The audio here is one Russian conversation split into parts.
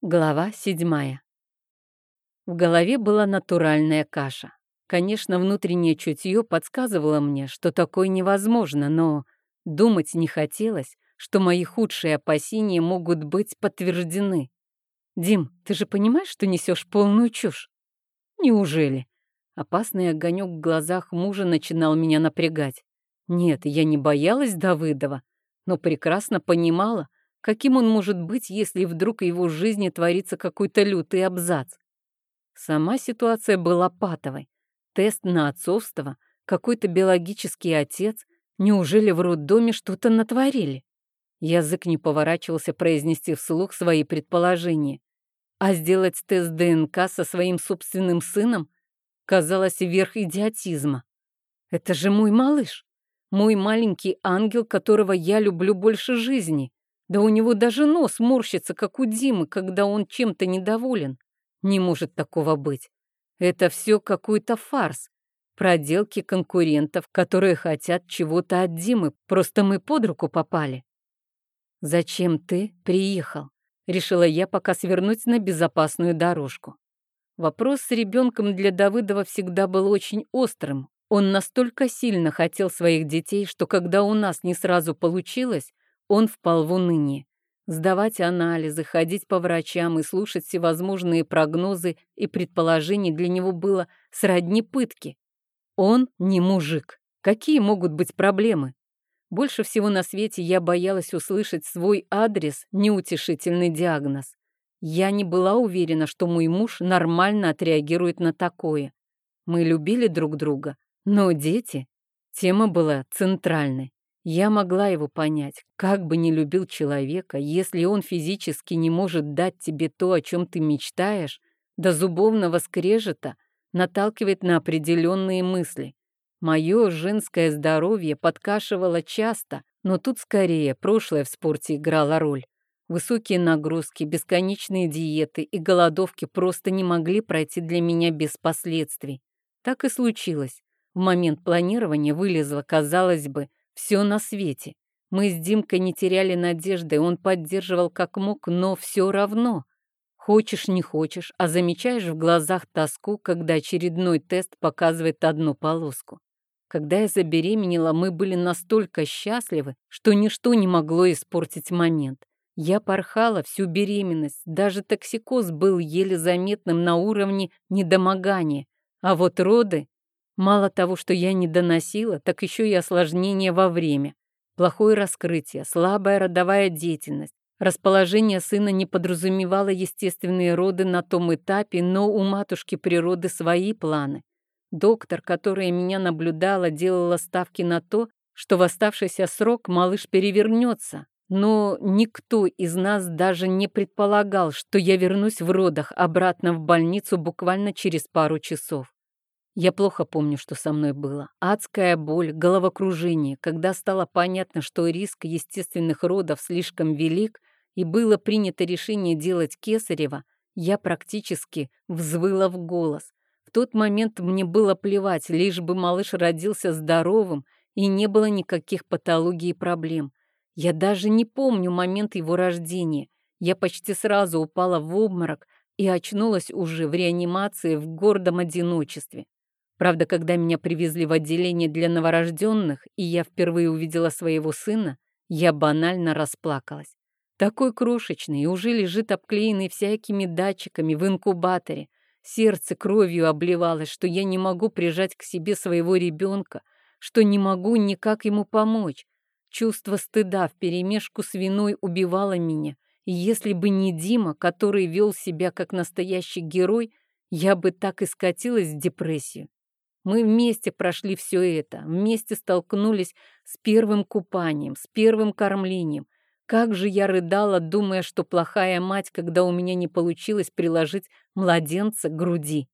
Глава седьмая. В голове была натуральная каша. Конечно, внутреннее чутье подсказывало мне, что такое невозможно, но думать не хотелось, что мои худшие опасения могут быть подтверждены. «Дим, ты же понимаешь, что несешь полную чушь?» «Неужели?» Опасный огонек в глазах мужа начинал меня напрягать. Нет, я не боялась Давыдова, но прекрасно понимала, Каким он может быть, если вдруг в его жизни творится какой-то лютый абзац? Сама ситуация была патовой. Тест на отцовство, какой-то биологический отец. Неужели в роддоме что-то натворили? Язык не поворачивался произнести вслух свои предположения. А сделать тест ДНК со своим собственным сыном казалось верх идиотизма. Это же мой малыш, мой маленький ангел, которого я люблю больше жизни. Да у него даже нос морщится, как у Димы, когда он чем-то недоволен. Не может такого быть. Это все какой-то фарс. Проделки конкурентов, которые хотят чего-то от Димы. Просто мы под руку попали. «Зачем ты приехал?» Решила я пока свернуть на безопасную дорожку. Вопрос с ребенком для Давыдова всегда был очень острым. Он настолько сильно хотел своих детей, что когда у нас не сразу получилось, он впал в уныние. Сдавать анализы, ходить по врачам и слушать всевозможные прогнозы и предположения для него было сродни пытки. Он не мужик. Какие могут быть проблемы? Больше всего на свете я боялась услышать свой адрес, неутешительный диагноз. Я не была уверена, что мой муж нормально отреагирует на такое. Мы любили друг друга, но дети... Тема была центральной. Я могла его понять, как бы не любил человека, если он физически не может дать тебе то, о чем ты мечтаешь, до зубовного скрежета наталкивает на определенные мысли. Мое женское здоровье подкашивало часто, но тут скорее прошлое в спорте играло роль. Высокие нагрузки, бесконечные диеты и голодовки просто не могли пройти для меня без последствий. Так и случилось. В момент планирования вылезла, казалось бы, все на свете. Мы с Димкой не теряли надежды, он поддерживал как мог, но все равно. Хочешь, не хочешь, а замечаешь в глазах тоску, когда очередной тест показывает одну полоску. Когда я забеременела, мы были настолько счастливы, что ничто не могло испортить момент. Я порхала всю беременность, даже токсикоз был еле заметным на уровне недомогания, а вот роды Мало того, что я не доносила, так еще и осложнения во время. Плохое раскрытие, слабая родовая деятельность. Расположение сына не подразумевало естественные роды на том этапе, но у матушки природы свои планы. Доктор, которая меня наблюдала, делала ставки на то, что в оставшийся срок малыш перевернется. Но никто из нас даже не предполагал, что я вернусь в родах обратно в больницу буквально через пару часов. Я плохо помню, что со мной было. Адская боль, головокружение, когда стало понятно, что риск естественных родов слишком велик, и было принято решение делать кесарево, я практически взвыла в голос. В тот момент мне было плевать, лишь бы малыш родился здоровым и не было никаких патологий и проблем. Я даже не помню момент его рождения. Я почти сразу упала в обморок и очнулась уже в реанимации в гордом одиночестве. Правда, когда меня привезли в отделение для новорожденных, и я впервые увидела своего сына, я банально расплакалась. Такой крошечный и уже лежит обклеенный всякими датчиками в инкубаторе. Сердце кровью обливалось, что я не могу прижать к себе своего ребенка, что не могу никак ему помочь. Чувство стыда вперемешку с виной убивало меня. И если бы не Дима, который вел себя как настоящий герой, я бы так и скатилась в депрессию. Мы вместе прошли все это, вместе столкнулись с первым купанием, с первым кормлением. Как же я рыдала, думая, что плохая мать, когда у меня не получилось приложить младенца к груди.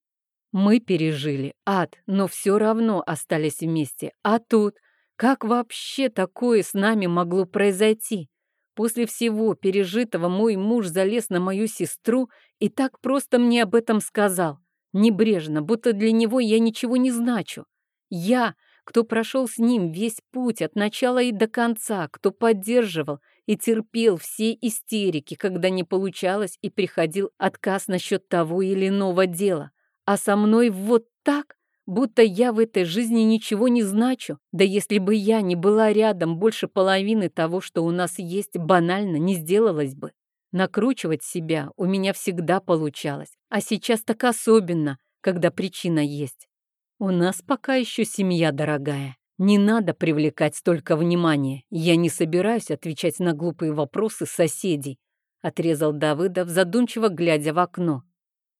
Мы пережили ад, но все равно остались вместе. А тут, как вообще такое с нами могло произойти? После всего пережитого мой муж залез на мою сестру и так просто мне об этом сказал. Небрежно, будто для него я ничего не значу. Я, кто прошел с ним весь путь от начала и до конца, кто поддерживал и терпел все истерики, когда не получалось и приходил отказ насчет того или иного дела. А со мной вот так, будто я в этой жизни ничего не значу. Да если бы я не была рядом, больше половины того, что у нас есть, банально не сделалось бы. Накручивать себя у меня всегда получалось, а сейчас так особенно, когда причина есть. У нас пока еще семья дорогая. Не надо привлекать столько внимания. Я не собираюсь отвечать на глупые вопросы соседей, отрезал Давыдов, задумчиво глядя в окно.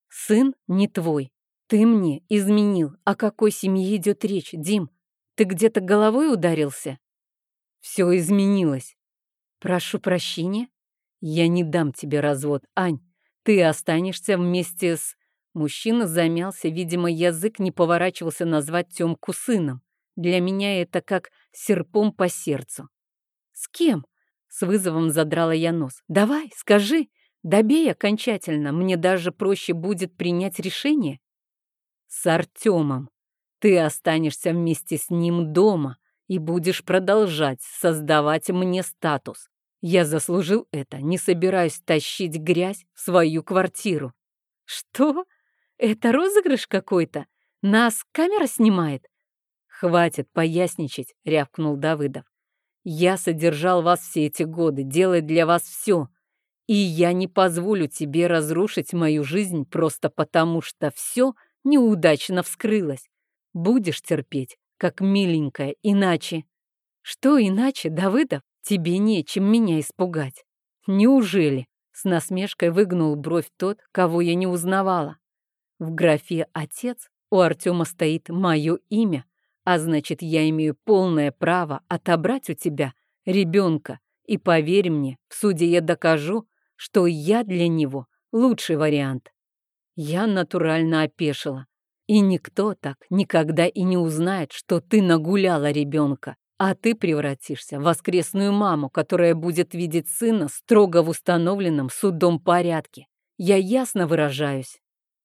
Сын не твой. Ты мне изменил. О какой семье идет речь, Дим? Ты где-то головой ударился? Все изменилось. Прошу прощения. Я не дам тебе развод, Ань. Ты останешься вместе с... Мужчина замялся, видимо, язык не поворачивался назвать Тёмку сыном. Для меня это как серпом по сердцу. «С кем?» — с вызовом задрала я нос. «Давай, скажи, добей окончательно, мне даже проще будет принять решение». «С Артемом. Ты останешься вместе с ним дома и будешь продолжать создавать мне статус. Я заслужил это, не собираюсь тащить грязь в свою квартиру». «Что? Это розыгрыш какой-то? Нас камера снимает?» «Хватит поясничать», — рявкнул Давыдов. «Я содержал вас все эти годы, делая для вас все. И я не позволю тебе разрушить мою жизнь просто потому, что все неудачно вскрылось. Будешь терпеть, как миленькая, иначе...» «Что иначе, Давыдов? Тебе нечем меня испугать». «Неужели?» — с насмешкой выгнул бровь тот, кого я не узнавала. В графе «Отец» у Артема стоит мое имя, а значит, я имею полное право отобрать у тебя ребенка. И поверь мне, в суде я докажу, что я для него лучший вариант. Я натурально опешила. И никто так никогда и не узнает, что ты нагуляла ребенка, а ты превратишься в воскресную маму, которая будет видеть сына строго в установленном судом порядке. Я ясно выражаюсь.